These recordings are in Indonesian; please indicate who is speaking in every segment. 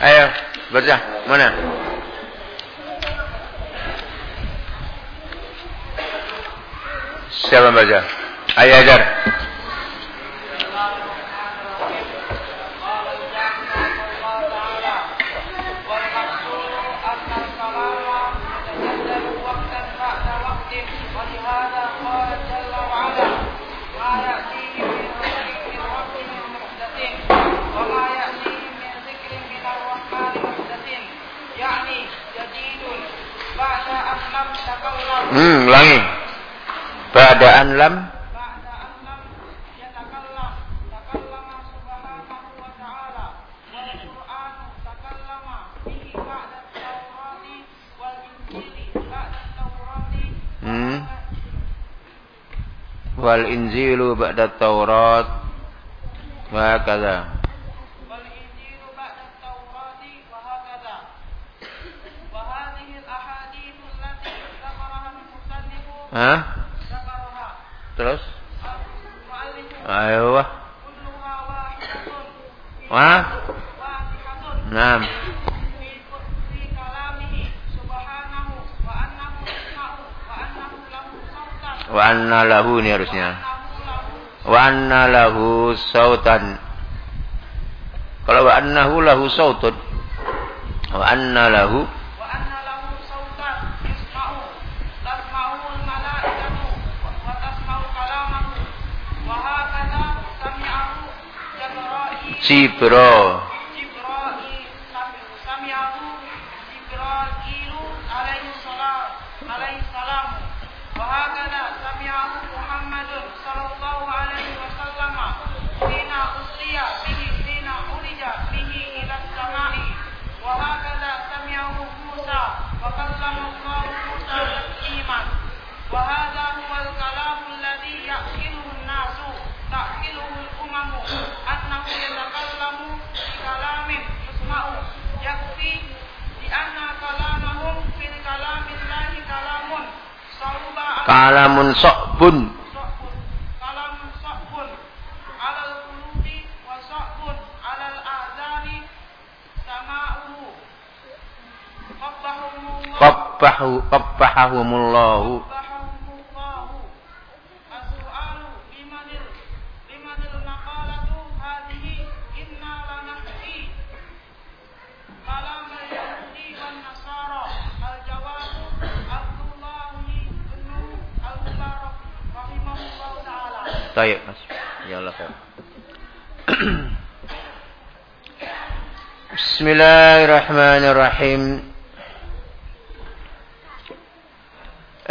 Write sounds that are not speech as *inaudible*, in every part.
Speaker 1: Ayo, baca. Mana? Siapa baca? Ayo ajar. Hmm, ulangi. Ba'da'an lam Hmm. Wal injilu ba'da Taurat wa kadza. Hah? Terus? Ayo wah. Wah. Wa anna lahu ini harusnya. Wa anna lahu sautan. Kalau wa annahu lahu sautun. Wa anna lahu Cipro Mas. Ya Allah. *clears throat* Bismillahirrahmanirrahim.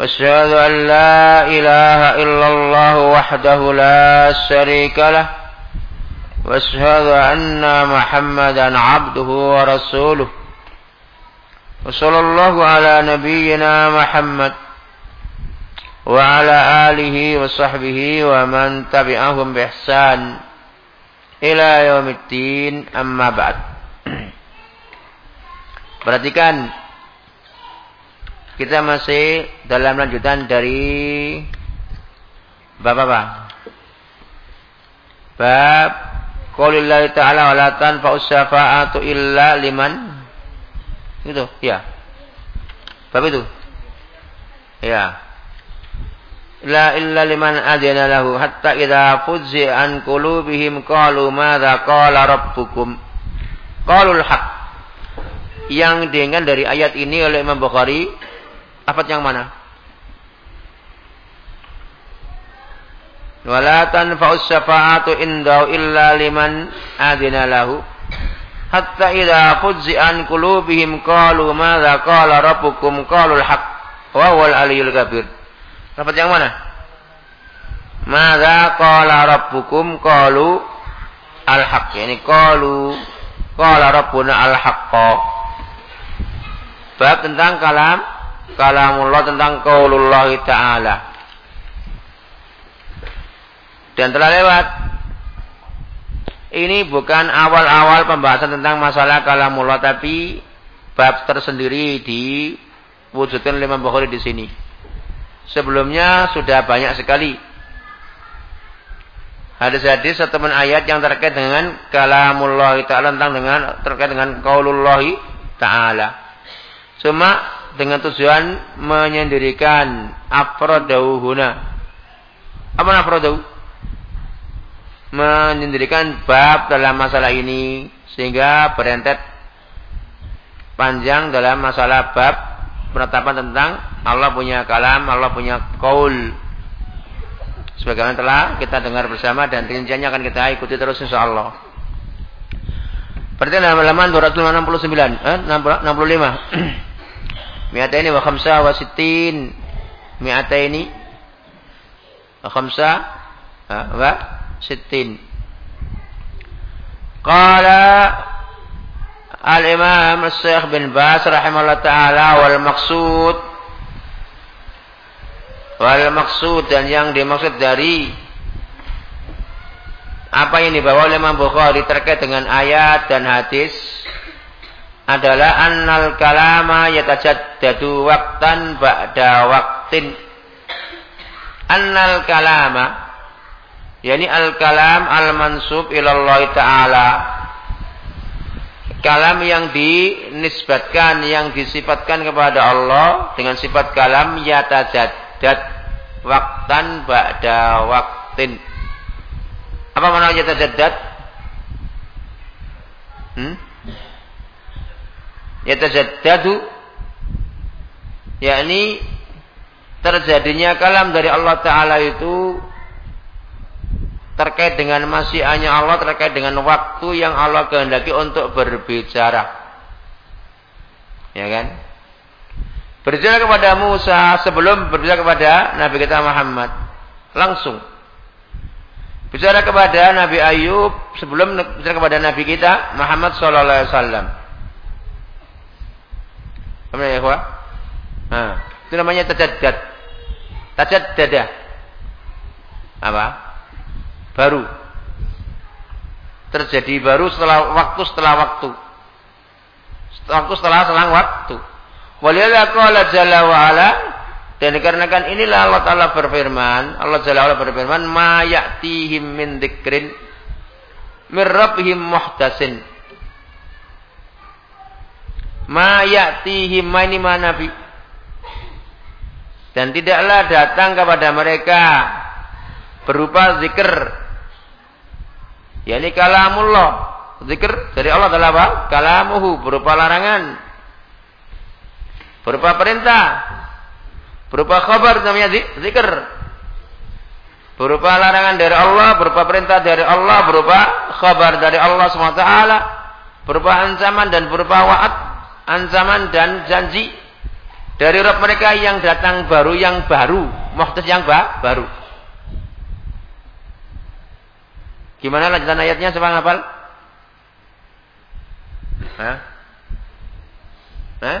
Speaker 1: وأشهد أن لا إله إلا الله وحده لا شريك له وأشهد أن محمدا عبده ورسوله. وصلى الله على نبينا محمد وعلى آله وصحبه ومن تبعهم بإحسان إلى يوم الدين. أما بعد *clears throat* Perhatikan kita masih dalam lanjutan dari bab apa? Bab Qaulillahi ta'ala wa la tanfa'us syafa'atu illa liman Itu, ya. Bab itu. Ya. La illa liman adina lahu hatta idza fuzzi an qulubihim qalu madza qala rabbukum. Qalul haq. Yang dengan dari ayat ini oleh Imam Bukhari Apa yang mana? Wala tanfa'us syafa'atu indau illa liman adina lahu hatta idza fuzzi'an qulubihim qalu madza qala rabbukum qalul haq wa huwal aliyyul kabir. Dapat yang mana? Madza qala rabbukum qalu al haq. Yani qalu qala rabbuna al haqqa.
Speaker 2: bab tentang kalam kalamullah tentang qaulullah taala. Dan telah lewat ini bukan awal-awal pembahasan tentang masalah kalamullah tapi bab tersendiri diwujudkan oleh Imam Bukhari di sini. Sebelumnya sudah banyak sekali hadis-hadis atau ayat yang terkait dengan kalamullah taala tentang dengan terkait dengan qaulullah taala. Cuma dengan tujuan menyendirikan afrodauhuna. Apa afrodau? Menyendirikan bab dalam masalah ini sehingga berentet panjang dalam masalah bab penetapan tentang Allah punya kalam, Allah punya qaul. Sebagaimana telah kita dengar bersama dan rinciannya akan kita ikuti terus insya Allah. Berarti halaman 269, eh, 65. *clears throat* Miata ini wa khamsa wa sittin. Miata ini wa khamsa wa sittin. Qala Al-Imam Syekh bin Bas rahimahullah taala wal maksud Wal maksud dan yang dimaksud dari apa yang dibawa oleh Imam Bukhari terkait dengan ayat dan hadis adalah annal kalama yatajaddadu waqtan ba'da waqtin. Annal kalama yakni al kalam al mansub ilallah taala kalam yang dinisbatkan yang disifatkan kepada Allah dengan sifat kalam yatajaddad waktan ba'da waktin. Apa makna yatajaddad? Hmm? Yatajaddadu yakni terjadinya kalam dari Allah taala itu terkait dengan masyiannya Allah terkait dengan waktu yang Allah kehendaki untuk berbicara. Ya kan? Berbicara kepada Musa sebelum berbicara kepada Nabi kita Muhammad. Langsung. Bicara kepada Nabi Ayub sebelum bicara kepada Nabi kita Muhammad sallallahu alaihi wasallam. Apa ya, Ikhwah? Nah, itu namanya tajaddad. Tajaddada. Apa? Baru. Terjadi baru setelah waktu setelah waktu. Waktu setelah selang waktu. Waliyalla qala jalla wa ala dan dikarenakan inilah Allah Ta'ala berfirman, Allah Jalla wa'ala berfirman, Ma ya'tihim min dikrin min muhtasin. Ma ya'tihim ma ma nabi. Dan tidaklah datang kepada mereka berupa zikir. Yani kalamullah. Zikir dari Allah adalah apa? Kalamuhu berupa larangan berupa perintah, berupa kabar namanya zikir. Berupa larangan dari Allah, berupa perintah dari Allah, berupa kabar dari Allah SWT, berupa ancaman dan berupa wa'ad, ancaman dan janji dari Rabb mereka yang datang baru, yang baru, muhtas yang ba baru. Gimana lanjutan ayatnya? Siapa ngapal? Hah? Hah?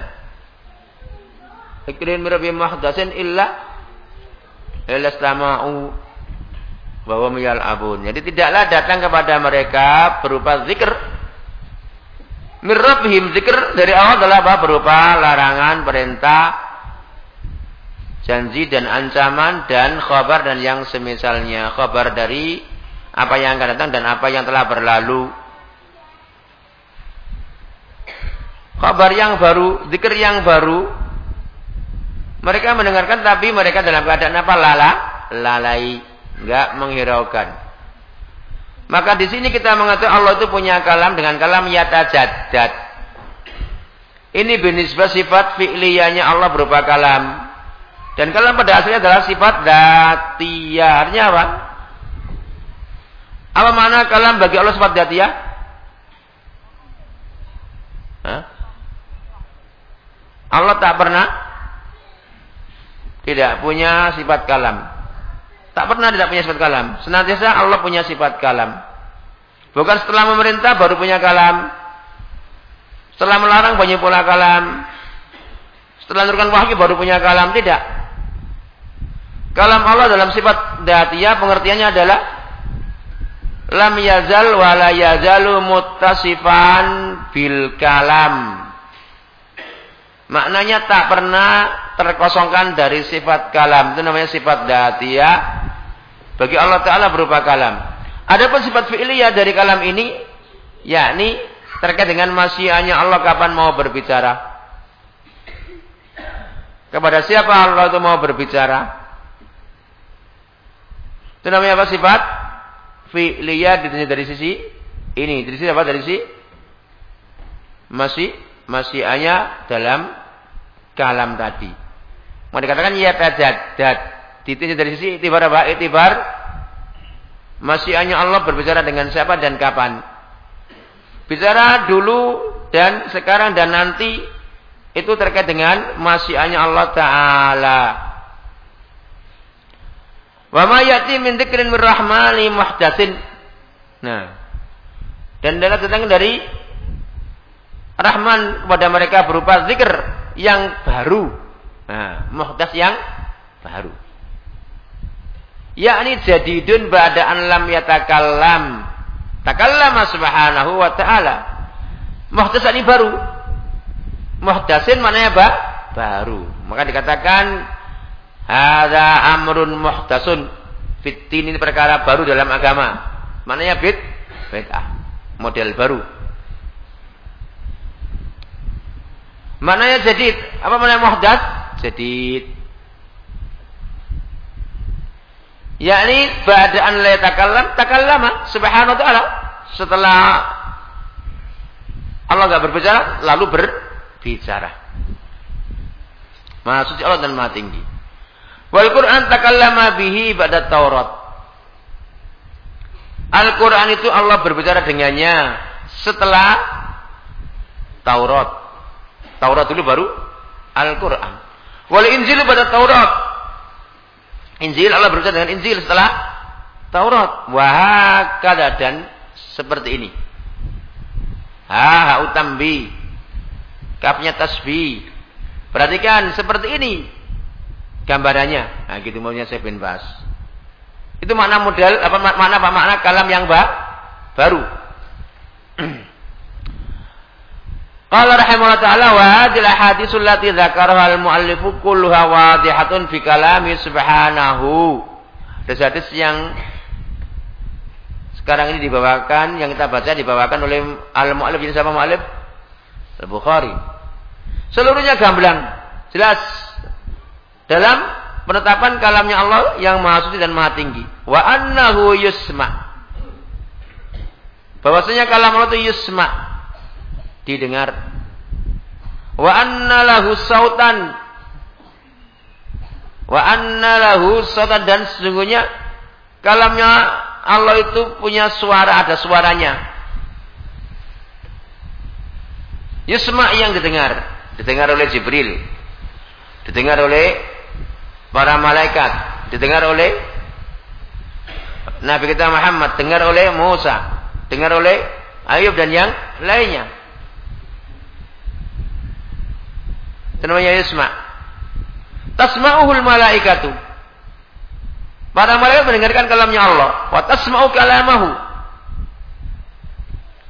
Speaker 2: Ikrin mirabi mahdasin illa illa bahwa miyal abun. Jadi tidaklah datang kepada mereka berupa zikr mirrabhim zikr dari Allah adalah apa? Berupa larangan, perintah, janji dan ancaman dan khabar dan yang semisalnya. Khabar dari apa yang akan datang dan apa yang telah berlalu. Khabar yang baru, zikir yang baru, mereka mendengarkan tapi mereka dalam keadaan apa? Lala, lalai, enggak menghiraukan. Maka di sini kita mengatakan Allah itu punya kalam dengan kalam yatajaddad. Ini binisbah sifat fi'liyahnya Allah berupa kalam. Dan kalam pada asalnya adalah sifat datiyah. Artinya apa? Apa makna kalam bagi Allah sifat datiyah? Allah tak pernah tidak punya sifat kalam. Tak pernah tidak punya sifat kalam. Senantiasa Allah punya sifat kalam. Bukan setelah memerintah baru punya kalam. Setelah melarang punya pula kalam. Setelah menurunkan wahyu baru punya kalam tidak. Kalam Allah dalam sifat datiyah pengertiannya adalah lam yazal wa la yazalu muttasifan bil kalam. Maknanya tak pernah terkosongkan dari sifat kalam. Itu namanya sifat datiyah. Bagi Allah Ta'ala berupa kalam. Adapun sifat fi'liyah dari kalam ini, yakni terkait dengan masyiannya Allah kapan mau berbicara. Kepada siapa Allah itu mau berbicara? Itu namanya apa sifat? Fi'liyah dari sisi ini. Dari sisi apa? Dari sisi masih masyiannya dalam kalam tadi. Mau dikatakan ya tajaddad. Ditinjau dari sisi itibar apa? Itibar masih hanya Allah berbicara dengan siapa dan kapan. Bicara dulu dan sekarang dan nanti itu terkait dengan masih hanya Allah Ta'ala. Wa ma yati min dzikrin rahmani muhdatsin. Nah. Dan dalam datang dari Rahman kepada mereka berupa zikr yang baru. Nah, muhdas yang baru. Yakni jadidun ba'da an lam yatakallam. Takallama subhanahu wa ta'ala. Muhdas ini baru. Muhdasin maknanya apa? Baru. Maka dikatakan hadza amrun muhdasun. Fitin ini perkara baru dalam agama. Maknanya bid bid'ah. Model baru. Maknanya jadid. Apa maknanya muhdas? Jadid. Yakni ba'da'an la takallam takallama subhanahu wa ta'ala. Setelah Allah enggak berbicara lalu berbicara. Suci Allah dan Maha tinggi. Wal Quran takallama bihi pada Taurat. Al-Quran itu Allah berbicara dengannya setelah Taurat. Taurat dulu baru Al-Quran. Wal Injil pada Taurat. Injil Allah berbicara dengan Injil setelah Taurat. Wahakada dan seperti ini. Ha ha utambi. Kapnya tasbih. Perhatikan seperti ini gambarannya. Nah, gitu maunya saya bin Bas. Itu makna model apa makna apa makna kalam yang ba, baru. *clears throat* Qala rahimahullah ta'ala wa hadil ahaditsul lati dzakaraha al-muallifu kulluha wadihatun fi kalami subhanahu. Ada hadis yang sekarang ini dibawakan yang kita baca dibawakan oleh al-muallif ini siapa muallif? Al-Bukhari. Seluruhnya gamblang, jelas dalam penetapan kalamnya Allah yang maha suci dan maha tinggi. Wa annahu yusma. Bahwasanya kalam Allah itu yusma, didengar. Wa anna lahu sautan. Wa anna lahu sautan dan sesungguhnya kalamnya Allah itu punya suara, ada suaranya. Yusma yang didengar, didengar oleh Jibril, didengar oleh para malaikat, didengar oleh Nabi kita Muhammad, dengar oleh Musa, dengar oleh Ayub dan yang lainnya. Itu namanya yusma. Tasma'uhul malaikatu. Para malaikat mendengarkan kalamnya Allah. Wa tasma'u kalamahu.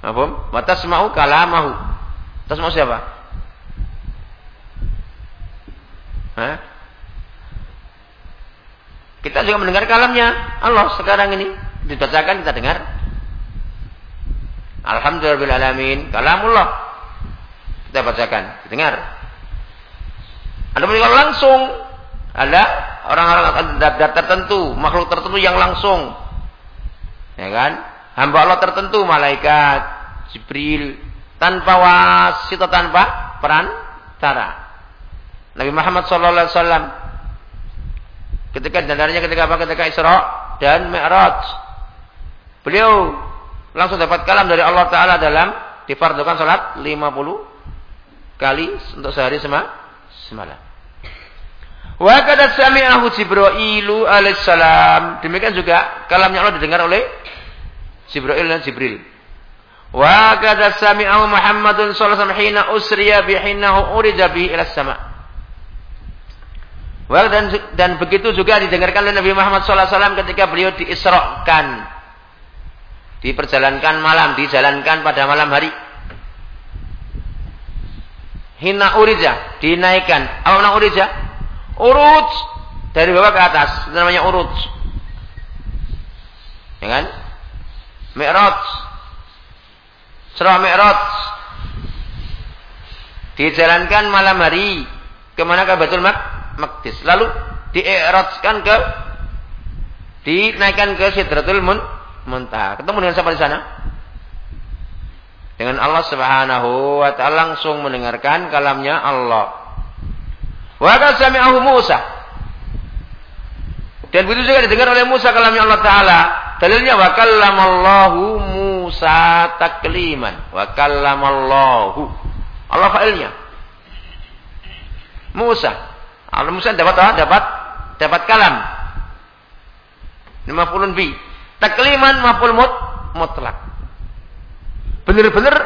Speaker 2: Apa? Wa tasma'u kalamahu. Tasma'u siapa? Hah? Kita juga mendengar kalamnya Allah sekarang ini. Dibacakan kita dengar. Alhamdulillah alamin. Kalamullah. Kita bacakan, dengar. Anda mendengar langsung ada orang-orang tertentu, makhluk tertentu yang langsung. Ya kan? Hamba Allah tertentu, malaikat, Jibril, tanpa wasita, tanpa perantara. Nabi Muhammad sallallahu alaihi wasallam ketika dandarnya ketika apa? Ketika Isra dan Mi'raj. Beliau langsung dapat kalam dari Allah taala dalam difardukan salat 50 kali untuk sehari sema semalam. Wa kada sami'ahu Jibrailu alaihissalam. Demikian juga kalamnya Allah didengar oleh Jibril dan Jibril. Wa kada sami'ahu Muhammadun sallallahu alaihi wasallam hina usriya bihinahu urija bihi ila sama. Wah, dan dan begitu juga didengarkan oleh Nabi Muhammad SAW ketika beliau diisrokan, diperjalankan malam, dijalankan pada malam hari. Hina urija, dinaikkan. Apa namanya urija? Urut dari bawah ke atas, itu namanya urut. Ya kan? Mi'raj. Surah Mi'raj. Dijalankan malam hari ke mana ke Batul Mak Maqdis. Lalu diiratkan ke dinaikkan ke Sidratul Mun Muntaha. Ketemu dengan siapa di sana? Dengan Allah Subhanahu wa taala langsung mendengarkan kalamnya Allah. Wa sami'ahu Musa. Dan begitu juga didengar oleh Musa kalamnya Allah taala. Dalilnya wa kallamallahu Musa takliman. Wa kallamallahu. Allah fa'ilnya. Musa Al Musa dapat apa? Dapat dapat kalam. Mafulun bi. Takliman maful mut mutlak. Benar-benar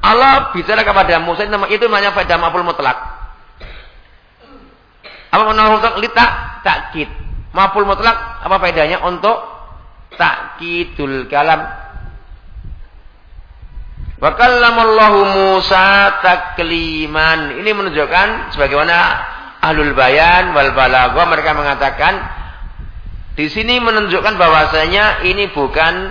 Speaker 2: Allah bicara kepada Musa itu namanya faedah maful mutlak. Apa makna mutlak? Lita takkid. Maful mutlak apa faedahnya untuk takkidul kalam. Wa kallamallahu Musa takliman. Ini menunjukkan sebagaimana ahlul bayan wal balaghah mereka mengatakan di sini menunjukkan bahwasanya ini bukan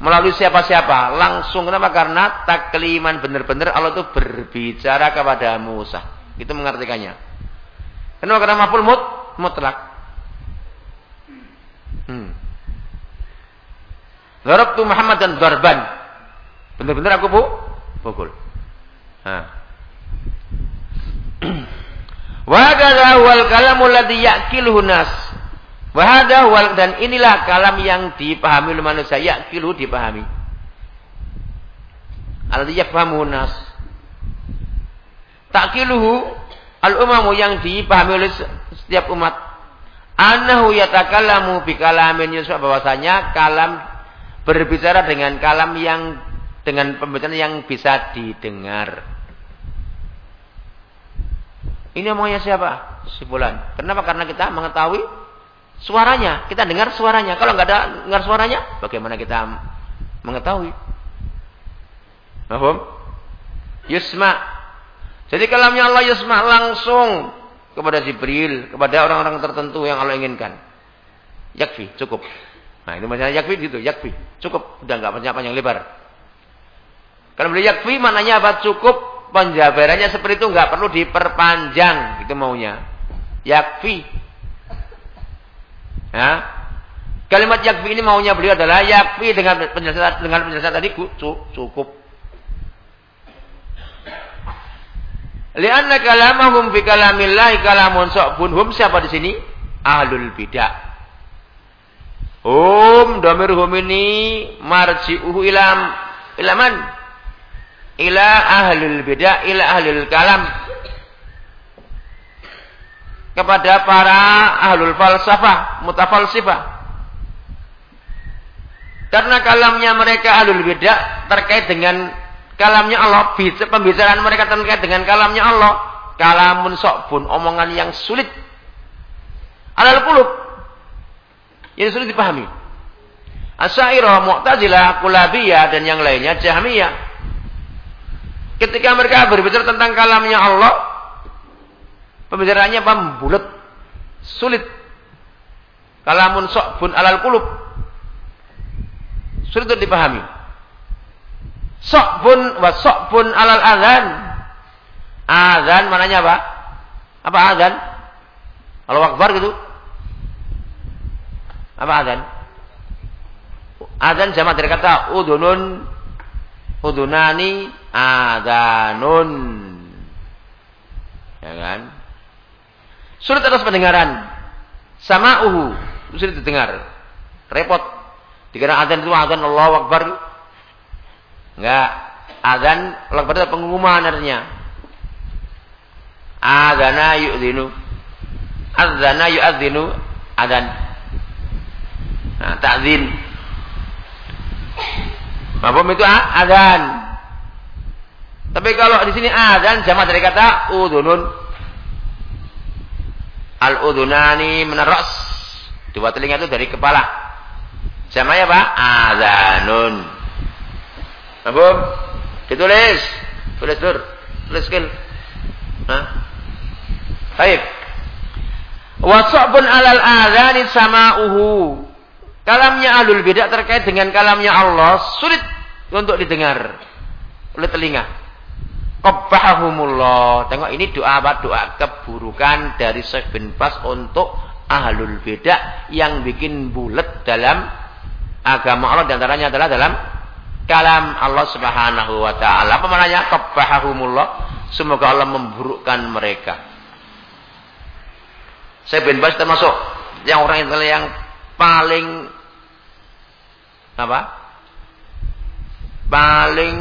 Speaker 2: melalui siapa-siapa, langsung kenapa? Karena takliman benar-benar Allah itu berbicara kepada Musa. Itu mengartikannya. Kenapa? Karena maful mut mutlak. Hmm. Darabtu Muhammad dan Darban. Benar-benar aku bu pukul. Nah. *clears throat* Wahada wal kalamul ladzi yaqiluhu nas. Wahada wal dan inilah kalam yang dipahami oleh manusia, yaqilu dipahami. Alladzi yafhamu nas. Taqiluhu al-umamu yang dipahami oleh setiap umat. Anahu yatakallamu bi kalamin yusuf bahwasanya kalam berbicara dengan kalam yang dengan pembicaraan yang bisa didengar. Ini omongnya siapa? Si Fulan. Kenapa? Karena kita mengetahui suaranya. Kita dengar suaranya. Kalau nggak ada dengar suaranya, bagaimana kita mengetahui? Paham? Yusma. Jadi kalamnya Allah Yusma langsung kepada Jibril, kepada orang-orang tertentu yang Allah inginkan. Yakfi, cukup. Nah, itu maksudnya yakfi gitu, yakfi. Cukup, udah nggak panjang-panjang lebar. Kalau beli yakfi maknanya apa? Cukup penjabarannya seperti itu nggak perlu diperpanjang itu maunya yakfi ya kalimat yakfi ini maunya beliau adalah yakfi dengan penjelasan dengan penjelasan tadi cukup. Lianna kalamahum fi kalamillahi kalamun sa'bun hum siapa di sini? Ahlul bidah. Hum domir hum ini marji'uhu ilam ilaman ila ahlul bidah ila ahlul kalam kepada para ahlul falsafah mutafalsifah. Karena kalamnya mereka ahlul bidah terkait dengan kalamnya Allah pembicaraan mereka terkait dengan kalamnya Allah kalamun sokbun omongan yang sulit. Alal kulub yang sulit dipahami. Asyairah, Mu'tazilah, Kulabiyah dan yang lainnya Jahmiyah. Ketika mereka berbicara tentang kalamnya Allah, pembicaraannya bulat, sulit. Kalamun sokbun alal kulub. Sulit untuk dipahami. Sokbun wa sokbun alal azan. Azan mananya apa? Apa azan? Kalau akbar gitu. Apa azan? Azan sama dari kata udunun udunani adanun. Ya kan? Sulit atas pendengaran. Sama uhu. Sulit didengar. Repot. Dikira adzan itu adzan Allah Akbar. Enggak. Adzan Allah Akbar itu pengumuman artinya. Adzana yu'dinu. Adzana yu'adzinu. Adzan. Nah, ta'zin. Mafhum itu adzan. Tapi kalau di sini adzan jamaah dari kata udunun. Al-udunani meneros. Dua telinga itu dari kepala. Jamanya apa? Azanun. Apa? Ditulis. Tulis dur. Tulis skill. Hah? Baik. Wasabun alal adhani sama'uhu. Kalamnya alul bidah terkait dengan kalamnya Allah sulit untuk didengar oleh telinga. Qabbahumullah. Tengok ini doa apa? Doa keburukan dari Syekh bin Bas untuk ahlul bidah yang bikin bulat dalam agama Allah dan antaranya adalah dalam kalam Allah Subhanahu wa taala. Apa maknanya? Qabbahumullah. Semoga Allah memburukkan mereka. Saya bin Bas termasuk yang orang yang paling apa? Paling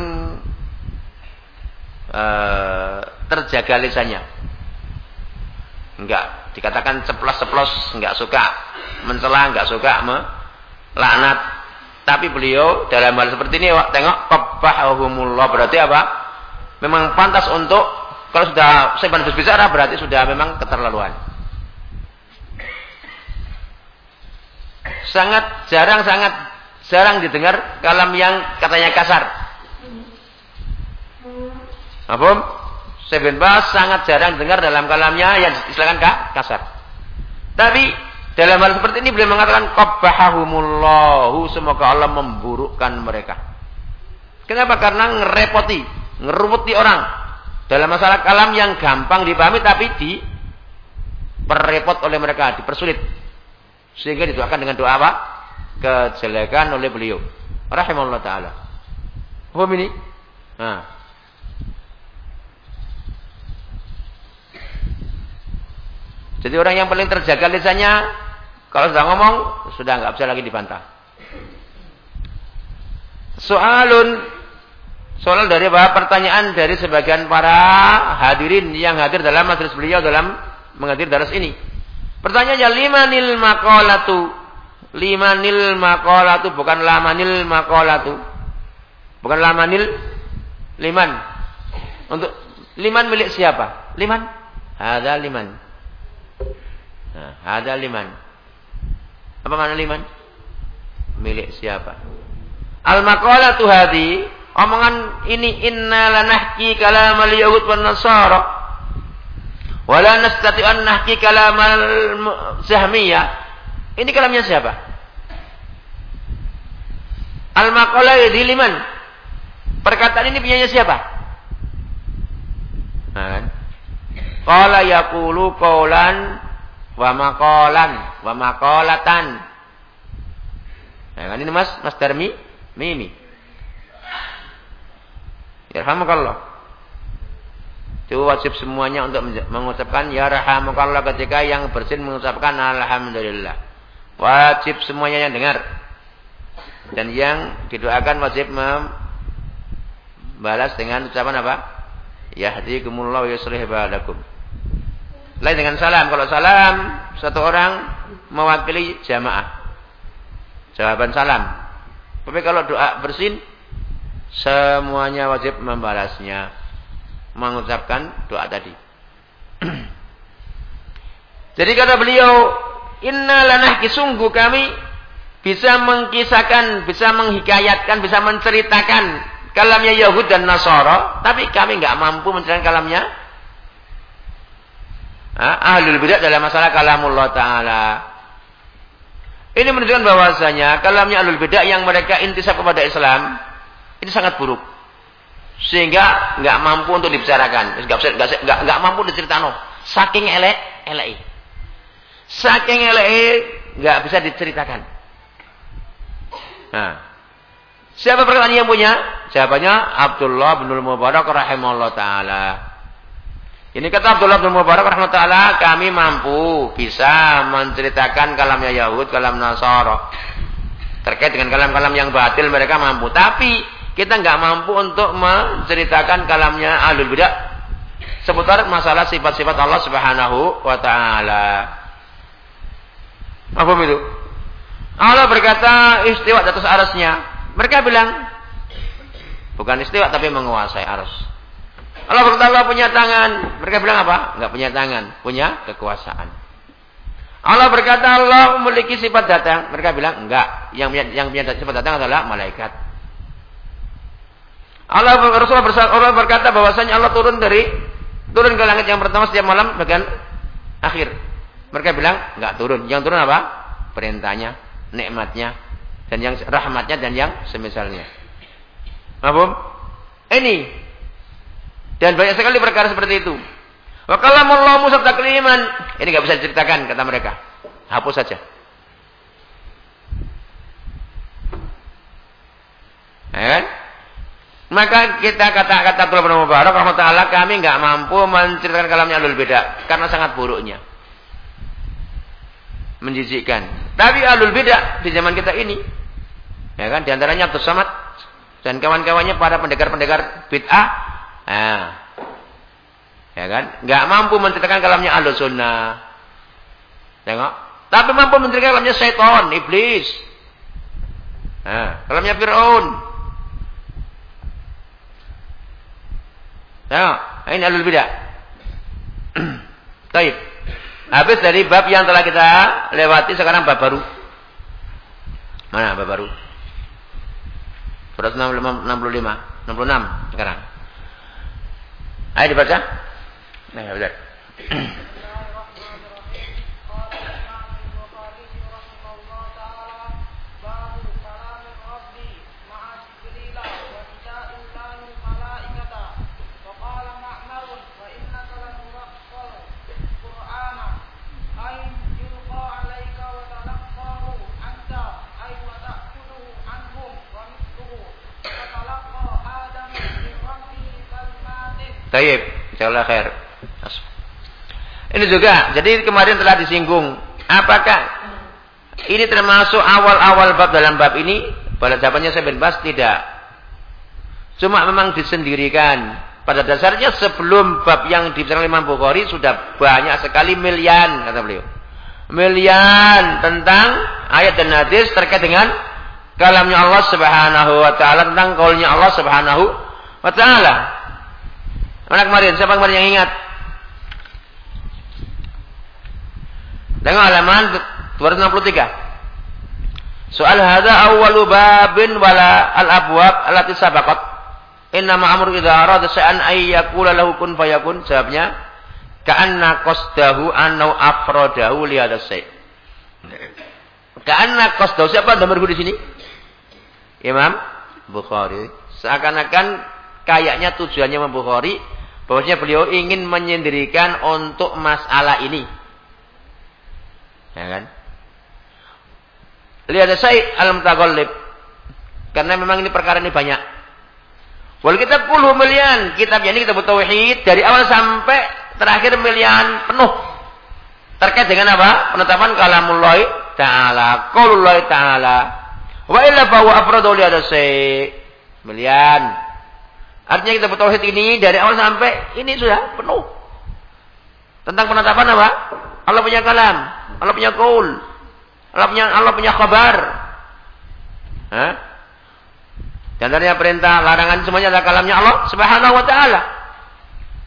Speaker 2: uh, terjaga lisannya. Enggak dikatakan ceplos-ceplos, enggak suka mencela, enggak suka melaknat. Tapi beliau dalam hal seperti ini tengok qabbahumullah berarti apa? Memang pantas untuk kalau sudah saya bicara berarti sudah memang keterlaluan. sangat jarang sangat jarang didengar kalam yang katanya kasar. Apa? Seben Bas sangat jarang dengar dalam kalamnya yang istilahkan kasar. Tapi dalam hal seperti ini beliau mengatakan qabbahahumullahu semoga Allah memburukkan mereka. Kenapa? Karena ngerepoti, ngeruputi orang dalam masalah kalam yang gampang dipahami tapi di perrepot oleh mereka, dipersulit. Sehingga didoakan dengan doa apa? Kejelekan oleh beliau. Rahimahullah ta'ala. Apa ini? Nah. Jadi orang yang paling terjaga lisannya, kalau sudah ngomong, sudah nggak bisa lagi dibantah. Soalun, soal dari apa? Pertanyaan dari sebagian para hadirin yang hadir dalam majelis beliau dalam menghadiri daras ini. Pertanyaannya limanil maqalatu. Limanil maqalatu bukan lamanil maqalatu. Bukan lamanil liman. Untuk liman milik siapa? Liman. Ada liman. Nah, ada liman. Apa makna liman? Milik siapa? Al maqalatu hadi omongan ini inna lanahki kalamal yahud wan nasara Wala nastati an nahki kalamal sahmiyah. Ini kalamnya siapa? Al-maqalah di liman. Perkataan ini punyanya siapa? Nah, kan? Qala yaqulu qawlan wa maqalan wa maqalatan. Nah, kan ini Mas, Mas Darmi, Mimi. Yarhamukallah. Itu wajib semuanya untuk mengucapkan ya rahamukallah ketika yang bersin mengucapkan alhamdulillah. Wajib semuanya yang dengar. Dan yang didoakan wajib membalas dengan ucapan apa? Yahdikumullah wa yuslih balakum. Lain dengan salam. Kalau salam satu orang mewakili jamaah. Jawaban salam. Tapi kalau doa bersin semuanya wajib membalasnya mengucapkan doa tadi. *clears throat* Jadi kata beliau, Inna lanahki sungguh kami bisa mengkisahkan, bisa menghikayatkan, bisa menceritakan kalamnya Yahud dan Nasara, tapi kami nggak mampu menceritakan kalamnya ahlul bidah dalam masalah kalamullah taala. Ini menunjukkan bahwasanya kalamnya ahlul bidah yang mereka intisab kepada Islam ini sangat buruk. Sehingga nggak mampu untuk dibicarakan. Nggak mampu diceritakan. Saking elek elek. Saking elek nggak bisa diceritakan. Nah. Siapa perkataan yang punya? Jawabannya Abdullah bin Mubarak rahimahullah taala ini kata Abdullah bin Mubarak rahimahullah taala kami mampu bisa menceritakan kalamnya Yahud kalam Nasara terkait dengan kalam-kalam yang batil mereka mampu tapi kita nggak mampu untuk menceritakan kalamnya alul bidah seputar masalah sifat-sifat Allah Subhanahu wa taala. Apa itu? Allah berkata istiwa atas arasnya. Mereka bilang bukan istiwa tapi menguasai aras. Allah berkata punya tangan. Mereka bilang apa? Enggak punya tangan, punya kekuasaan. Allah berkata Allah memiliki sifat datang. Mereka bilang enggak. Yang yang punya sifat datang adalah malaikat. Allah Rasulullah Allah berkata bahwasanya Allah turun dari turun ke langit yang pertama setiap malam bagian akhir. Mereka bilang enggak turun. Yang turun apa? Perintahnya, nikmatnya, dan yang rahmatnya dan yang semisalnya. Apa? Ini. Dan banyak sekali perkara seperti itu. Wa kalamullah Musa takliman. Ini nggak bisa diceritakan kata mereka. Hapus saja. Ya kan? Maka kita kata-kata Abdullah bin Mubarak rahmatullah kami nggak mampu menceritakan kalamnya alul beda karena sangat buruknya. Menjijikkan. Tapi alul beda di zaman kita ini ya kan di antaranya Abdul Samad dan kawan-kawannya para pendekar-pendekar bid'ah. Nah, Ya kan? Enggak mampu menceritakan kalamnya ahlu sunnah. Tengok. Tapi mampu menceritakan kalamnya setan, iblis. Nah, kalamnya Fir'aun. Tengok. Ini alul bidah. *clears throat* Baik. Habis dari bab yang telah kita lewati sekarang bab baru. Mana bab baru? 165, 66 sekarang. Ayo dibaca. Nah, ya benar. *clears throat* Tayyib, insyaallah khair. Ini juga, jadi kemarin telah disinggung, apakah ini termasuk awal-awal bab dalam bab ini? Pada jawabannya saya bin Bas tidak. Cuma memang disendirikan. Pada dasarnya sebelum bab yang dibicarakan Imam Bukhari sudah banyak sekali milian kata beliau. Milian tentang ayat dan hadis terkait dengan kalamnya Allah Subhanahu wa taala tentang kaulnya Allah Subhanahu wa taala. Mana kemarin? Siapa kemarin yang ingat? Tengok halaman 263. Soal hadza awwalu babin wala al abwab allati sabaqat. Inna ma'amur idza arada shay'an ay yaqula lahu kun fayakun. Jawabnya ka'anna qasdahu annau afradahu li hadza syai'. Ka'anna qasdahu siapa nomor di sini? Imam Bukhari. Seakan-akan kayaknya tujuannya Imam Bukhari bahwasanya beliau ingin menyendirikan untuk masalah ini. Ya kan? Lihat saya al-mutaghallib. Karena memang ini perkara ini banyak. Wal kita puluh milian kitab ini kita butuh tauhid dari awal sampai terakhir milian penuh. Terkait dengan apa? Penetapan kalamullah taala, qaulullah taala. Wa illa fa huwa afradu li milian. Artinya kita butuh tauhid ini dari awal sampai ini sudah penuh. Tentang penetapan apa? Allah punya kalam, Allah punya kaul, Allah punya Allah punya kabar. Dan perintah, larangan semuanya adalah kalamnya Allah Subhanahu wa taala.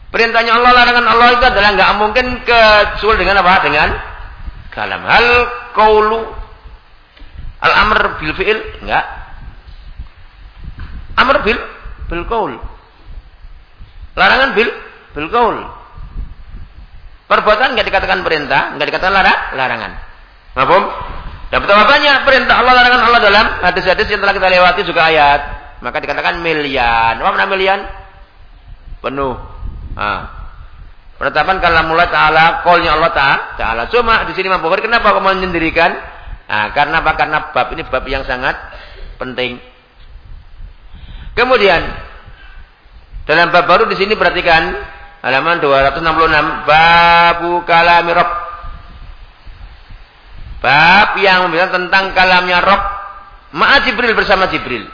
Speaker 2: Perintahnya Allah, larangan Allah itu adalah nggak mungkin kecuali dengan apa? Dengan kalam. Hal kaulu al amr bil fi'il enggak. Amr bil bil kaul. Larangan bil bil kaul. Perbuatan nggak dikatakan perintah, nggak dikatakan larang, larangan. Mahfum? Dan betapa banyak perintah Allah larangan Allah dalam hadis-hadis yang telah kita lewati juga ayat. Maka dikatakan milian. Apa namanya milian? Penuh. Nah. Penetapan mulai ta'ala, kolnya Allah ta'ala. Cuma di sini Imam Bukhari kenapa kau menyendirikan? Nah, karena apa? Karena bab ini bab yang sangat penting. Kemudian dalam bab baru di sini perhatikan halaman 266 babu kalami rob bab yang membicarakan tentang kalamnya rob ma'a Jibril bersama Jibril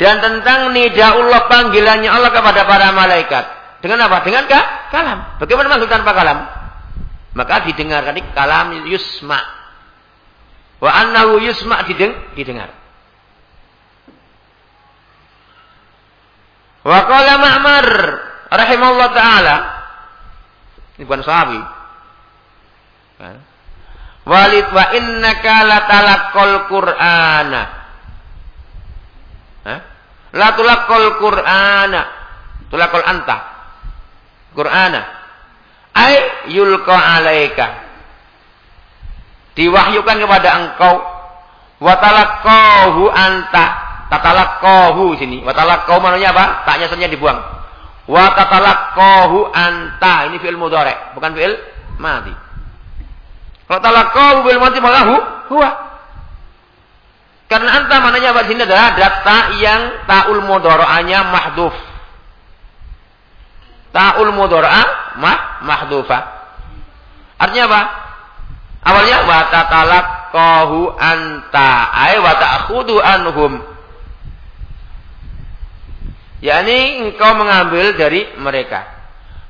Speaker 2: dan tentang nidaullah panggilannya Allah kepada para malaikat dengan apa? dengan kah? kalam bagaimana manggil tanpa kalam? maka didengarkan kalam yusma wa annahu yusma dideng, didengar wa qala ma'mar rahimahullah taala ini bukan sahabi kan? Walid wa innaka latalaqal Qur'ana. Hah? La tulaqal Qur'ana. Tulaqal anta. Qur'ana. Ai yulqa alaika. Diwahyukan kepada engkau wa talaqahu anta. Tatalaqahu sini. Wa talaqahu maknanya apa? Taknya saja dibuang. Wa tatalaqahu anta. Ini fi'il mudhari, bukan fi'il mati. Kalau talaqahu bil mati maka hu, huwa. Karena anta mananya apa sini adalah data yang taul mudhara'a-nya mahdhuf. Taul mudhara'a mah mahdhufa. Artinya apa? Awalnya wa tatalaqahu anta ay wa ta'khudhu anhum. Yakni engkau mengambil dari mereka.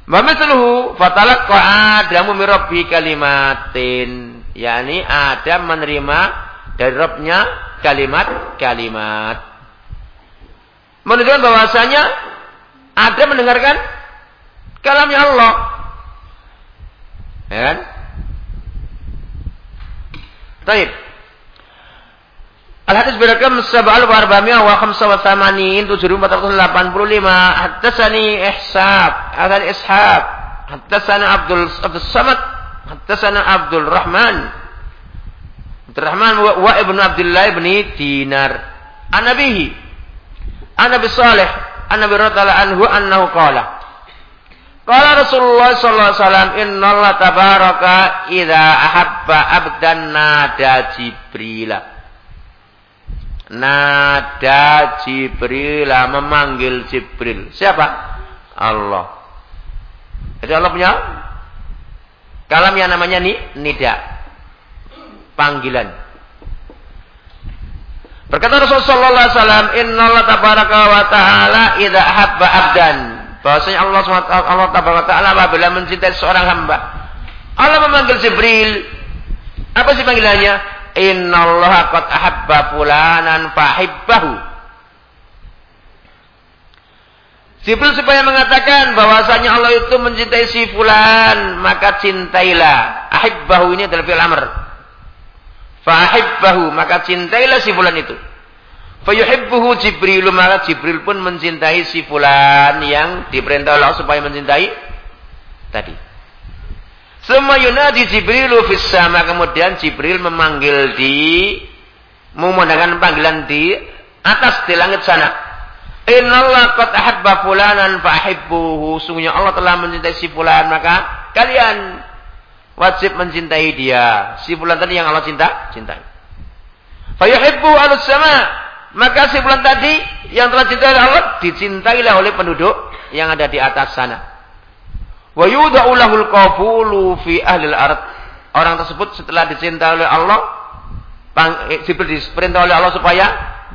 Speaker 2: Wa mithluhu fatalaqqa Adamu min rabbi kalimatin. yakni Adam menerima dari Rabbnya kalimat-kalimat. Menunjukkan bahwasanya Adam mendengarkan kalamnya Allah. Ya kan? Baik. Al-hadis berakam sab'al wa arba'mi'ah wa khamsa wa thamanin lima. Hattasani ihsab. Adan ishab. Hattasana Abdul Abdul Samad. Hattasana Abdul Rahman. Abdul Rahman wa, wa ibnu Abdullah ibni Dinar. Anabihi. Anabi Saleh. Anabi radhiyallahu anhu annahu qala. Qala Rasulullah sallallahu alaihi wasallam innallaha tabaraka idza ahabba abdan nada Jibrila. Nada Jibril memanggil Jibril. Siapa? Allah. Jadi Allah punya kalam yang namanya ni, nida. Panggilan. Berkata Rasulullah sallallahu alaihi wasallam, "Innallaha tabaraka wa ta'ala idza habba abdan." Bahwasanya Allah SWT, Allah tabaraka taala apabila mencintai seorang hamba, Allah memanggil Jibril. Apa sih panggilannya? Innallaha qad ahabba fulanan fahibbahu. Jibril supaya mengatakan bahwasanya Allah itu mencintai si fulan, maka cintailah. Ahibbahu ini adalah fi'il amr. Fahibbahu, maka cintailah si fulan itu. Fayuhibbuhu Jibril, maka Jibril pun mencintai si fulan yang diperintah Allah supaya mencintai tadi. Semua yunadi Jibrilu fis sama. Kemudian Jibril memanggil di memandangkan panggilan di atas di langit sana. Innallah qad ahabba fulanan fahibbuhu. Sungguhnya Allah telah mencintai si fulan, maka kalian wajib mencintai dia. Si fulan tadi yang Allah cinta, cintai. Fayuhibbu alus sama. Maka si fulan tadi yang telah cintai Allah dicintailah oleh penduduk yang ada di atas sana. Wa yudha'u lahul qafulu fi ahlil ard. Orang tersebut setelah dicintai oleh Allah, eh, Jibril diperintah oleh Allah supaya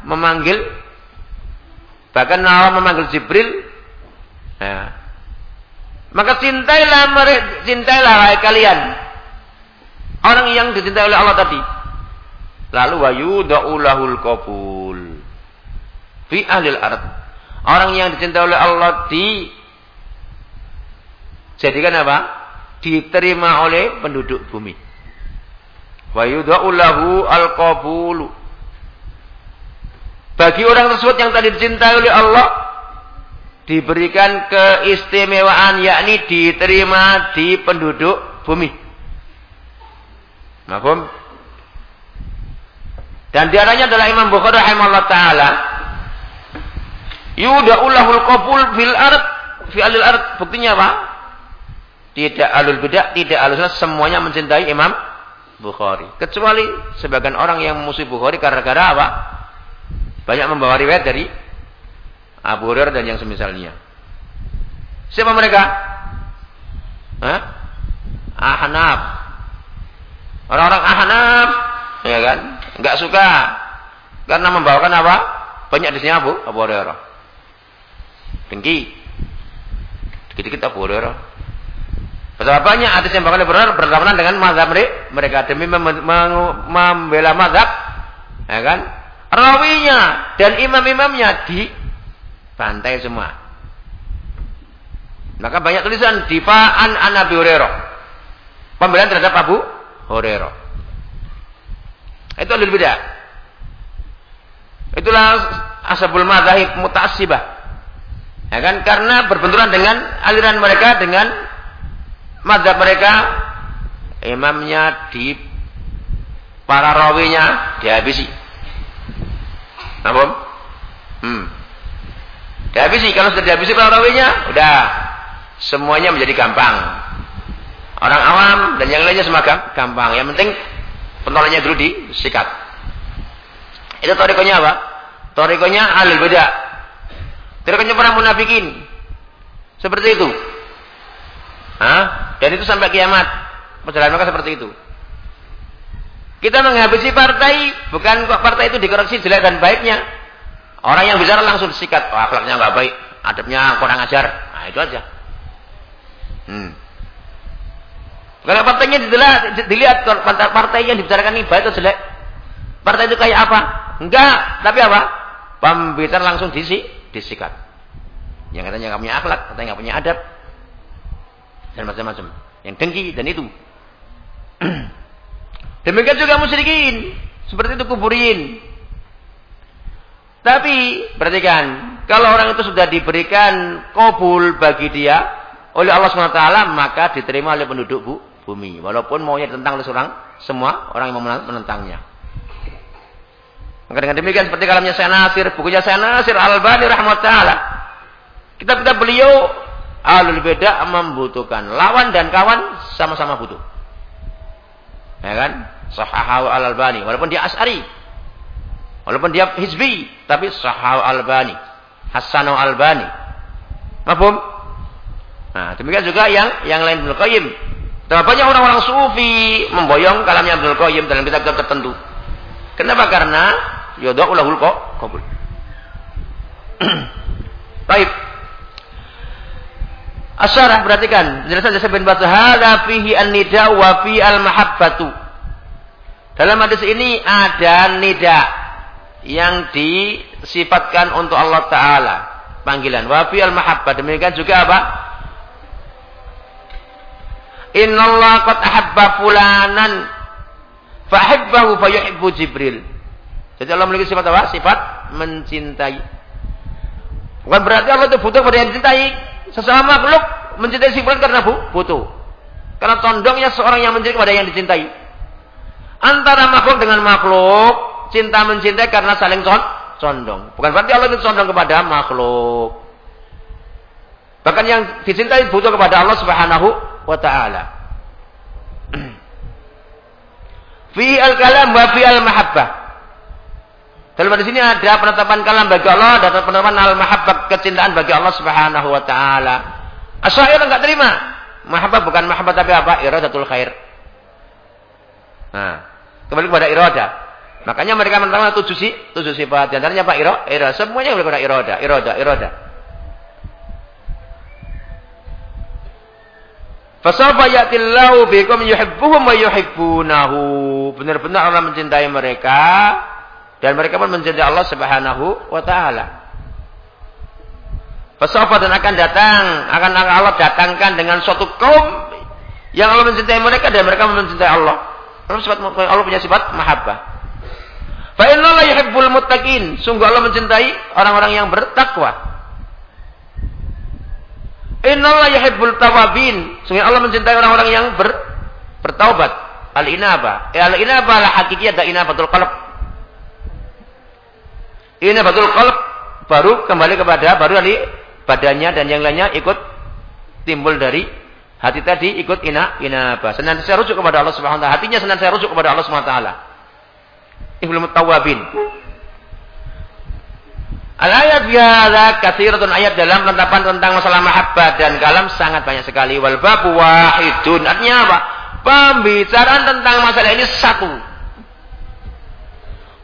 Speaker 2: memanggil bahkan Allah memanggil Jibril ya. maka cintailah mereka cintailah hai kalian orang yang dicintai oleh Allah tadi lalu wa yudha'u lahul qabul fi ahlil ard orang yang dicintai oleh Allah di Jadikan apa? Diterima oleh penduduk bumi. Wa yudha'u al-qabulu. Bagi orang tersebut yang tadi dicintai oleh Allah, diberikan keistimewaan yakni diterima di penduduk bumi. Mahfum? Dan di antaranya adalah Imam Bukhari rahimahullah taala. Yuda'ullahul qabul fil ard fi alil ard. Buktinya apa? Tidak alul bidah, tidak alul sunnah, semuanya mencintai Imam Bukhari. Kecuali sebagian orang yang musuh Bukhari gara-gara apa? Banyak membawa riwayat dari Abu Hurairah dan yang semisalnya. Siapa mereka? Hah? Ahnaf. Orang-orang Ahnaf, ya kan? Enggak suka karena membawakan apa? Banyak di sini Abu Abu Hurairah. Dengki. Dikit-dikit Abu Hurairah. Betapa banyak hadis yang bakal benar berlawanan dengan mazhab mereka demi mem membela mazhab, ya kan? Rawinya dan imam-imamnya di pantai semua. Maka banyak tulisan difa'an an Nabi Hurairah. Pembelaan terhadap Abu Hurairah. Itu alul bidah. Itulah ashabul madzhab muta'assibah. Ya kan? Karena berbenturan dengan aliran mereka dengan madzhab mereka imamnya di para rawinya dihabisi. Apa? Hmm. Dihabisi kalau sudah dihabisi para rawinya, udah semuanya menjadi gampang. Orang awam dan yang lainnya semua gampang. Yang penting pentolanya dulu disikat. Itu torikonya apa? Torikonya alul beda. Torikonya para munafikin. Seperti itu. Hah? Dan itu sampai kiamat. Perjalanan mereka seperti itu. Kita menghabisi partai, bukan kok partai itu dikoreksi jelek dan baiknya. Orang yang bicara langsung disikat. Oh, akhlaknya nggak baik, adabnya kurang ajar. Nah, itu aja. Hmm. Kalau partainya dilihat, dilihat partai yang dibicarakan ini baik atau jelek. Partai itu kayak apa? Enggak, tapi apa? Pembicara langsung disi, disikat. Yang katanya nggak punya akhlak, katanya nggak punya adab, dan macam-macam. Yang dengki dan itu. *clears throat* Demikian juga musyrikin. Seperti itu kuburin. Tapi perhatikan, kalau orang itu sudah diberikan kabul bagi dia oleh Allah SWT, maka diterima oleh penduduk bu, bumi. Walaupun maunya ditentang oleh seorang, semua orang yang menentangnya. Maka dengan demikian seperti kalamnya saya Nasir, bukunya saya Nasir Al-Bani rahmat ta'ala. Kitab-kitab beliau alul beda membutuhkan lawan dan kawan sama-sama butuh. Ya kan? Sahahahu al-Albani. Walaupun dia As'ari. Walaupun dia Hizbi. Tapi Sahahahu al-Albani. Hassanu al-Albani. Mahfum? Nah, demikian juga yang yang lain Ibnu Qayyim. Terlalu banyak orang-orang sufi memboyong kalamnya Ibnu Qayyim dalam kitab-kitab tertentu. Kenapa? Karena yadau lahul qabul. *clears throat* Baik. Asyarah perhatikan penjelasan Jasa bin Batu hadza fihi an-nida wa fi al-mahabbatu. Dalam hadis ini ada nida yang disifatkan untuk Allah taala panggilan wa fi al-mahabbah. Demikian juga apa? Innallaha qad ahabba fulanan fahibbahu fayuhibbu Jibril. Jadi Allah memiliki sifat apa? Sifat mencintai. Bukan berarti Allah itu butuh pada yang dicintai. Sesama makhluk mencintai si fulan karena bu, butuh. Karena condongnya seorang yang mencintai kepada yang dicintai. Antara makhluk dengan makhluk, cinta mencintai karena saling condong. Bukan berarti Allah itu condong kepada makhluk. Bahkan yang dicintai butuh kepada Allah Subhanahu wa taala. *clears throat* fi al-kalam wa fi al-mahabbah. Dalam di sini ada penetapan kalam bagi Allah dan penetapan al-mahabbah kecintaan bagi Allah Subhanahu wa taala. Asy'ariyah enggak terima. Mahabbah bukan mahabbah tapi apa? Iradatul khair. Nah, kembali kepada iradah. Makanya mereka menetapkan tujuh si, tujuh sifat. Di antaranya apa? Ira, ira. Semuanya kembali kepada iradah, iradah, iradah. Fasawfa ya'tillahu bikum yuhibbuhum wa yuhibbunahu. Benar-benar Allah mencintai mereka dan mereka pun mencintai Allah Subhanahu wa taala. Fasofa dan akan datang, akan Allah datangkan dengan suatu kaum yang Allah mencintai mereka dan mereka mencintai Allah. Allah, sifat, Allah punya sifat mahabbah. Fa inna Allah yuhibbul muttaqin. Sungguh Allah mencintai orang-orang yang bertakwa. Inna Allah yuhibbul tawabin. Sungguh Allah mencintai orang-orang yang ber, bertaubat. Al-inaba. Eh, al-inaba la hakikiyah da inabatul qalb. Ini betul qalb baru kembali kepada baru dari badannya dan yang lainnya ikut timbul dari hati tadi ikut ina ina apa senantiasa rujuk kepada Allah Subhanahu wa taala. Hatinya senantiasa rujuk kepada Allah Subhanahu wa taala. Ibnu tawabin Al ayat biada kathiratun ayat dalam penetapan tentang masalah mahabbah dan kalam sangat banyak sekali. Wal babu wahidun. Artinya apa? Pembicaraan tentang masalah ini satu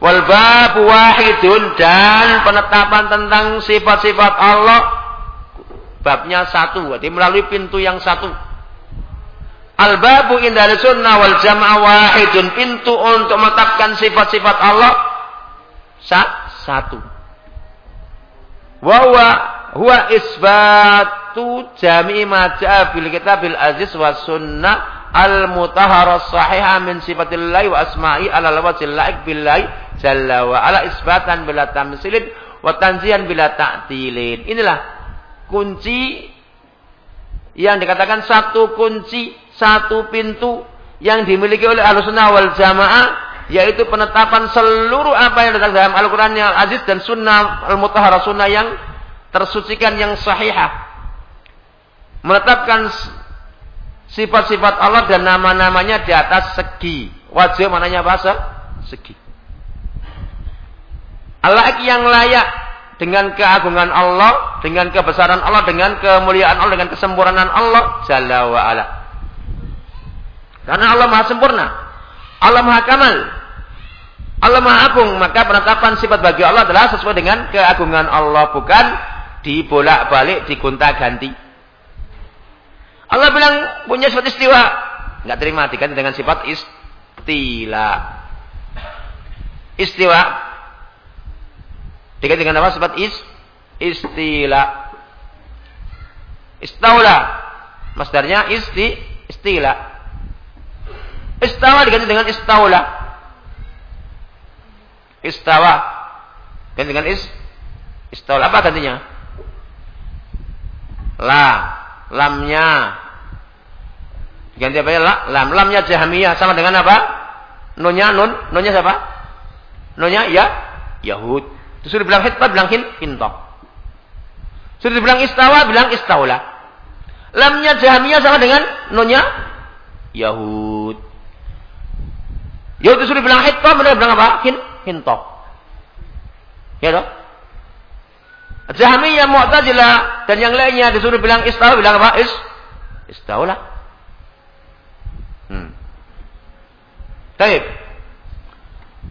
Speaker 2: Wal bab wahidun dan penetapan tentang sifat-sifat Allah babnya satu, berarti melalui pintu yang satu. Al babu indah sunnah wal jamaah wahidun pintu untuk menetapkan sifat-sifat Allah satu. Wawa huwa isbatu jami'i ma ja'a bil kitabil aziz wa sunnah al-mutahharah sahihah min sifatillahi wa asma'i ala lawazil laik billahi jalla wa ala isbatan bila tamsilin wa tanzihan bila ta'tilin. Inilah kunci yang dikatakan satu kunci, satu pintu yang dimiliki oleh Ahlussunnah wal Jamaah yaitu penetapan seluruh apa yang datang dalam Al-Qur'an yang aziz dan sunnah al-mutahharah sunnah yang tersucikan yang sahihah. Menetapkan sifat-sifat Allah dan nama-namanya di atas segi. Wajib mananya bahasa segi. Allah yang layak dengan keagungan Allah, dengan kebesaran Allah, dengan kemuliaan Allah, dengan kesempurnaan Allah Jalla wa ala. Karena Allah Maha sempurna. Allah Maha kamal. Allah Maha agung, maka penetapan sifat bagi Allah adalah sesuai dengan keagungan Allah, bukan dibolak-balik, digonta-ganti. Allah bilang punya sifat istiwa, nggak terima diganti dengan sifat istila. Istiwa diganti dengan apa? Sifat is istila. Istaula. Masdarnya isti istila. Istawa diganti dengan istaula. Istawa. Ganti dengan is istaula. Apa gantinya? La. Lamnya. Ganti apa ya? La. Lam. Lamnya Jahmiyah. Sama dengan apa? Nunnya nun. Nunnya siapa? Nunnya ya. Yahud. Terus bilang hitbah, bilang hin, hintok. Sudah dibilang istawa, bilang istaula. Lamnya Jahmiyah sama dengan nunnya Yahud. Yahud disuruh bilang hitbah, mereka bilang apa? Hin, hintok. Ya toh? Jahmiyah, Mu'tazilah dan yang lainnya disuruh bilang istawa, bilang apa? Is istaula. Hmm. Baik.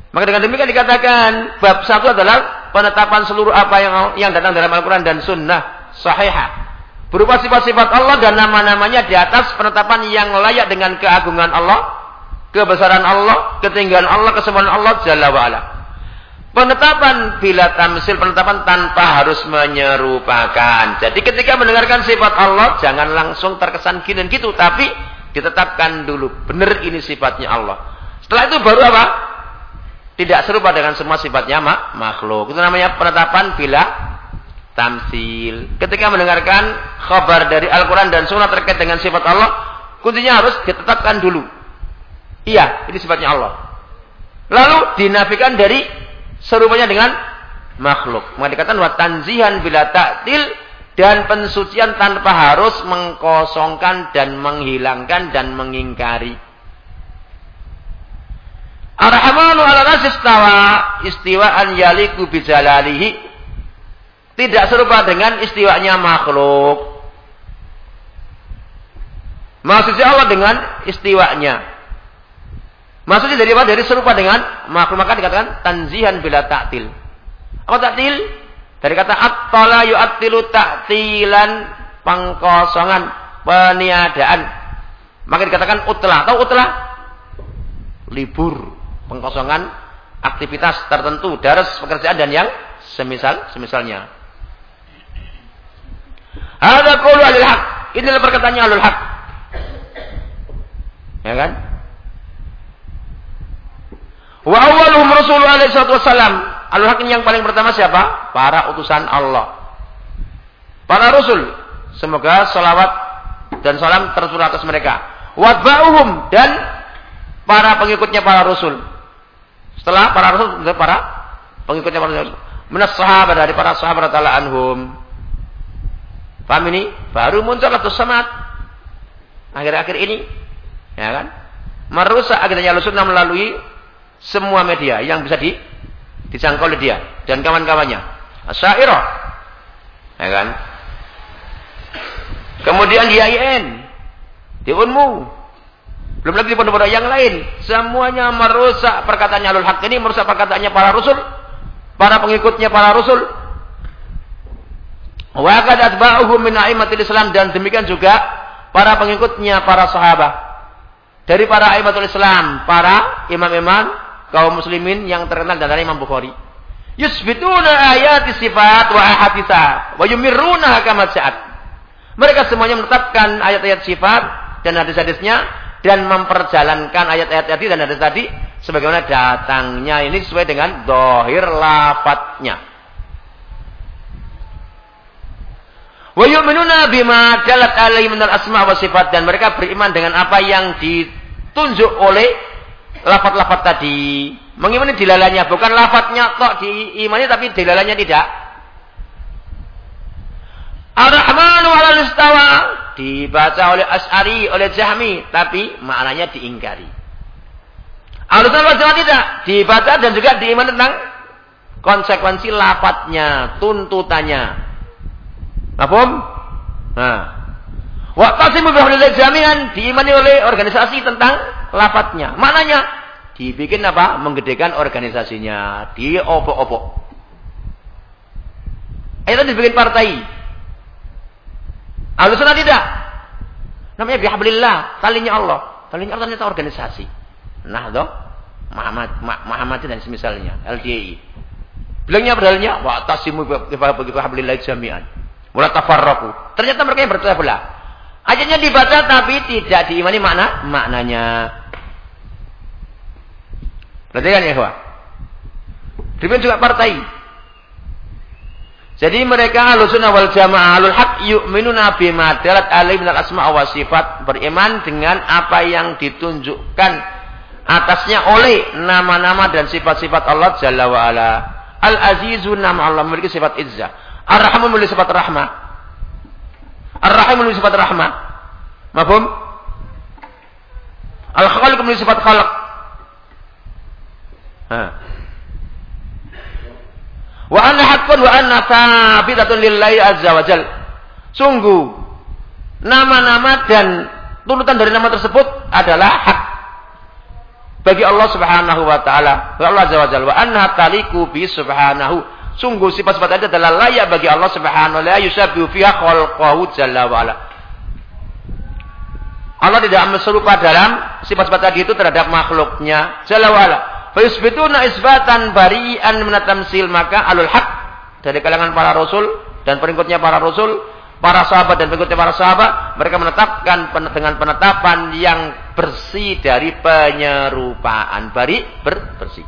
Speaker 2: Maka dengan demikian dikatakan bab satu adalah penetapan seluruh apa yang yang datang dalam Al-Quran dan Sunnah sahihah. Berupa sifat-sifat Allah dan nama-namanya di atas penetapan yang layak dengan keagungan Allah, kebesaran Allah, ketinggian Allah, kesempurnaan Allah Jalla wa'ala. Penetapan bila tamsil penetapan tanpa harus menyerupakan. Jadi ketika mendengarkan sifat Allah jangan langsung terkesan gini dan gitu, tapi ditetapkan dulu benar ini sifatnya Allah. Setelah itu baru apa? Tidak serupa dengan semua sifatnya mak makhluk. Itu namanya penetapan bila tamsil. Ketika mendengarkan khabar dari Al-Quran dan Sunnah terkait dengan sifat Allah, kuncinya harus ditetapkan dulu. Iya, ini sifatnya Allah. Lalu dinafikan dari serupanya dengan makhluk. Maka dikatakan wa tanzihan bila taktil dan pensucian tanpa harus mengkosongkan dan menghilangkan dan mengingkari. Ar-Rahmanu ala nasis tawa istiwaan yaliku bijalalihi tidak serupa dengan istiwanya makhluk. Maksudnya Allah dengan istiwanya. Maksudnya dari apa? Dari serupa dengan makhluk. Maka dikatakan tanzihan bila taktil. Apa taktil? Dari kata at-tala yu'attilu taktilan pengkosongan, peniadaan. Maka dikatakan utlah. Tahu utlah? Libur, pengkosongan aktivitas tertentu, daras pekerjaan dan yang semisal semisalnya. Ada qaulu alil haq. Inilah perkataannya alul haq. Ya kan? Wa awaluhum Rasulullah alaihi wasallam. Al-Hakim yang paling pertama siapa? Para utusan Allah. Para rasul. Semoga salawat dan salam tercurah atas mereka. Watba'uhum dan para pengikutnya para rasul. Setelah para rasul para pengikutnya para rasul. Minas sahabat dari para sahabat radhiyallahu anhum. Paham ini? Baru muncul atau semat. Akhir-akhir ini. Ya kan? Merusak akhirnya Sunnah melalui semua media yang bisa di, dijangkau oleh dia dan kawan-kawannya. Asyairah. Ya kan? Kemudian di IAIN, di UNMU, belum lagi di pondok-pondok yang lain. Semuanya merusak perkataan Alul Haq ini, merusak perkataannya para rasul, para pengikutnya para rasul. Wa qad atba'uhu min a'immatil Islam dan demikian juga para pengikutnya para sahabat. Dari para a'immatul Islam, para imam-imam kaum muslimin yang terkenal dari Imam Bukhari. Yusbituna ayat sifat wa ahaditha wa yumirruna kama. Mereka semuanya menetapkan ayat-ayat sifat dan hadis-hadisnya dan memperjalankan ayat-ayat tadi dan hadis tadi sebagaimana datangnya ini sesuai dengan dohir lafadznya. Wa yu'minuna bima dalat alaihi minal asma wa sifat dan mereka beriman dengan apa yang ditunjuk oleh lafat-lafat tadi. Mengimani dilalanya bukan lafadznya kok diimani tapi dilalanya tidak. Ar-Rahmanu 'alal istawa dibaca oleh As'ari, oleh Jahmi, tapi maknanya diingkari. Alusan wajah tidak dibaca dan juga diimani tentang konsekuensi lafadznya, tuntutannya. Apa? Nah. Wa qasimu bihablillah jami'an diimani oleh organisasi tentang lafadznya. Maknanya dibikin apa? Menggedekan organisasinya, diopok-opok. Itu dibikin partai. Ahlu sunnah tidak. Namanya bihablillah, talinya Allah. Talinya Allah ternyata organisasi. Nah, toh Muhammad Muhammad dan semisalnya, LDI. Bilangnya berdalilnya wa tasimu bihablillah jami'an. Wala tafarraqu. Ternyata mereka yang berpecah belah. Ayatnya dibaca tapi tidak diimani makna maknanya. Perhatikan ya, kawan. Demikian juga partai. Jadi mereka alusunah wal jamaah alul haq yu'minuna bima dalat alaihi minal asma wa sifat beriman dengan apa yang ditunjukkan atasnya oleh nama-nama dan sifat-sifat Allah Jalla wa ala. Al-Azizu nama Allah memiliki sifat izzah. Ar-Rahman memiliki sifat rahmah. Ar-Rahim memiliki sifat rahmah. Mafhum? Al-Khaliq memiliki sifat khalq. Wa anna haqqun wa anna thabitatun lillahi azza wa jal. Sungguh nama-nama dan turutan dari nama tersebut adalah hak bagi Allah Subhanahu wa taala. Wa Allah azza wa jalla wa anna taliku bi subhanahu. Sungguh sifat-sifat itu adalah layak bagi Allah Subhanahu wa taala yusabbihu fiha khalqahu jalla wa ala. Allah tidak serupa dalam sifat-sifat tadi itu terhadap makhluknya. Jalla wa ala. Fayusbituna isbatan bari'an minatamsil. Maka alul haq dari kalangan para rasul dan pengikutnya para rasul, para sahabat dan pengikutnya para sahabat, mereka menetapkan dengan penetapan yang bersih dari penyerupaan. Bari ber bersih.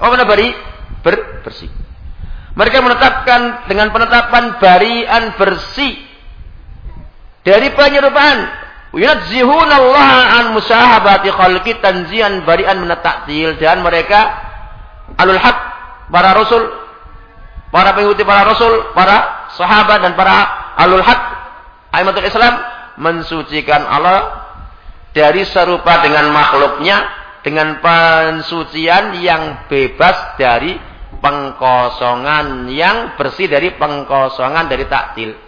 Speaker 2: Oh, mana bari? Ber bersih. Mereka menetapkan dengan penetapan barian bersih dari penyerupaan Allah an musahabati khalqi tanzian barian menetaktil dan mereka alul haq para rasul para pengikuti para rasul para sahabat dan para alul haq aimatul Islam mensucikan Allah dari serupa dengan makhluknya dengan pensucian yang bebas dari pengkosongan yang bersih dari pengkosongan dari taktil.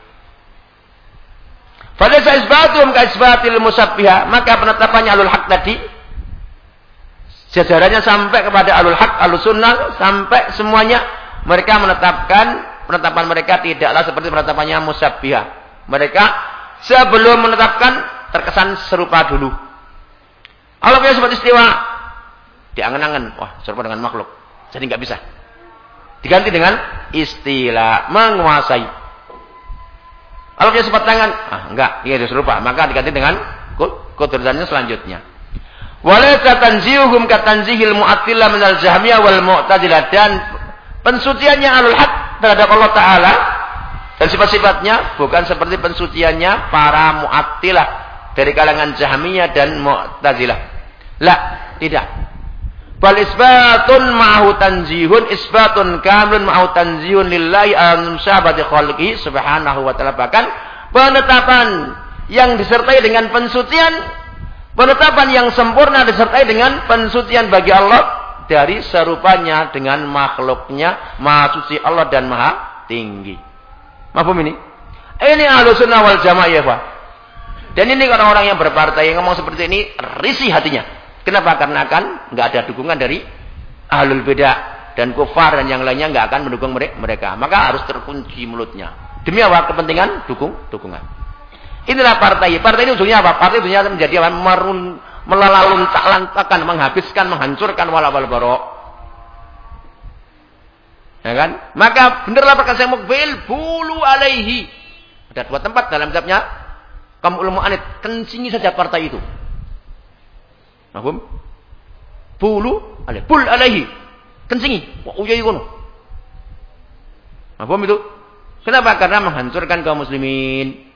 Speaker 2: Falaysa isbatum ka isbatil musabbiha. Maka penetapannya alul haq tadi jajarannya sampai kepada alul haq, alul sunnah sampai semuanya mereka menetapkan penetapan mereka tidaklah seperti penetapannya musabbiha. Mereka sebelum menetapkan terkesan serupa dulu. Allah punya sifat istiwa. Diangan-angan, wah serupa dengan makhluk. Jadi nggak bisa. Diganti dengan istilah menguasai. Kalau dia sifat tangan, ah enggak, dia serupa, maka diganti dengan kudratannya selanjutnya. Walaysa tanzihum katanzihil mu'attilah minal jahmiyah wal mu'tazilah dan pensuciannya alul haq terhadap Allah taala dan sifat-sifatnya bukan seperti pensuciannya para mu'attilah dari kalangan jahmiyah dan mu'tazilah. Lah, tidak. Bal isbatun ma'ahu tanzihun isbatun kamlun ma'ahu tanzihun lillahi an syabati khalqi subhanahu wa ta'ala. Bahkan penetapan yang disertai dengan pensucian penetapan yang sempurna disertai dengan pensucian bagi Allah dari serupanya dengan makhluknya maha suci Allah dan maha tinggi. Mahfum ini? Ini alusunah wal jamaah ya Pak. Dan ini orang-orang yang berpartai yang ngomong seperti ini risih hatinya. Kenapa? Karena akan nggak ada dukungan dari ahlul beda dan kufar dan yang lainnya nggak akan mendukung mereka. Maka harus terkunci mulutnya. Demi apa? Kepentingan dukung dukungan. Inilah partai. Partai ini ujungnya apa? Partai ujungnya menjadi apa? Merun, melaluncak lantakan, menghabiskan, menghancurkan wala wal barok. Ya kan? Maka benerlah perkataan mukbil bulu alaihi. Ada dua tempat dalam kitabnya kamu ulama anit kencingi saja partai itu. Mahfum? Bulu, alih. Pul alaihi. Kencingi. Wah, uyai kono. Mahfum itu? Kenapa? Karena menghancurkan kaum muslimin.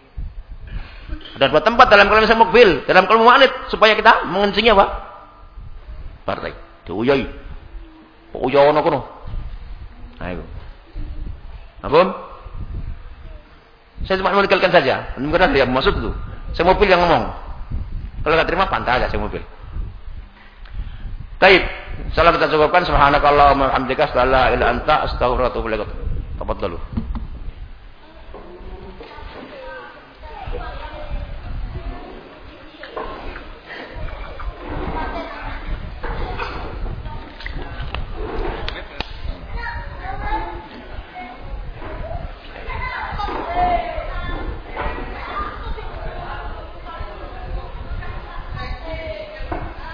Speaker 2: Ada dua tempat dalam kalam mukbil, dalam kalam mu'alid supaya kita mengencingi apa? Partai. Diuyai. Uyai kono kono. Itu. Mahfum? Saya cuma menekalkan saja. Mungkin ada yang maksud itu. Saya mobil yang ngomong. Kalau nggak terima pantai aja saya mobil. Baik, salah kita cukupkan subhanakallahumma anta astaghfiruka wa atubu ilaik. Tafadhalu.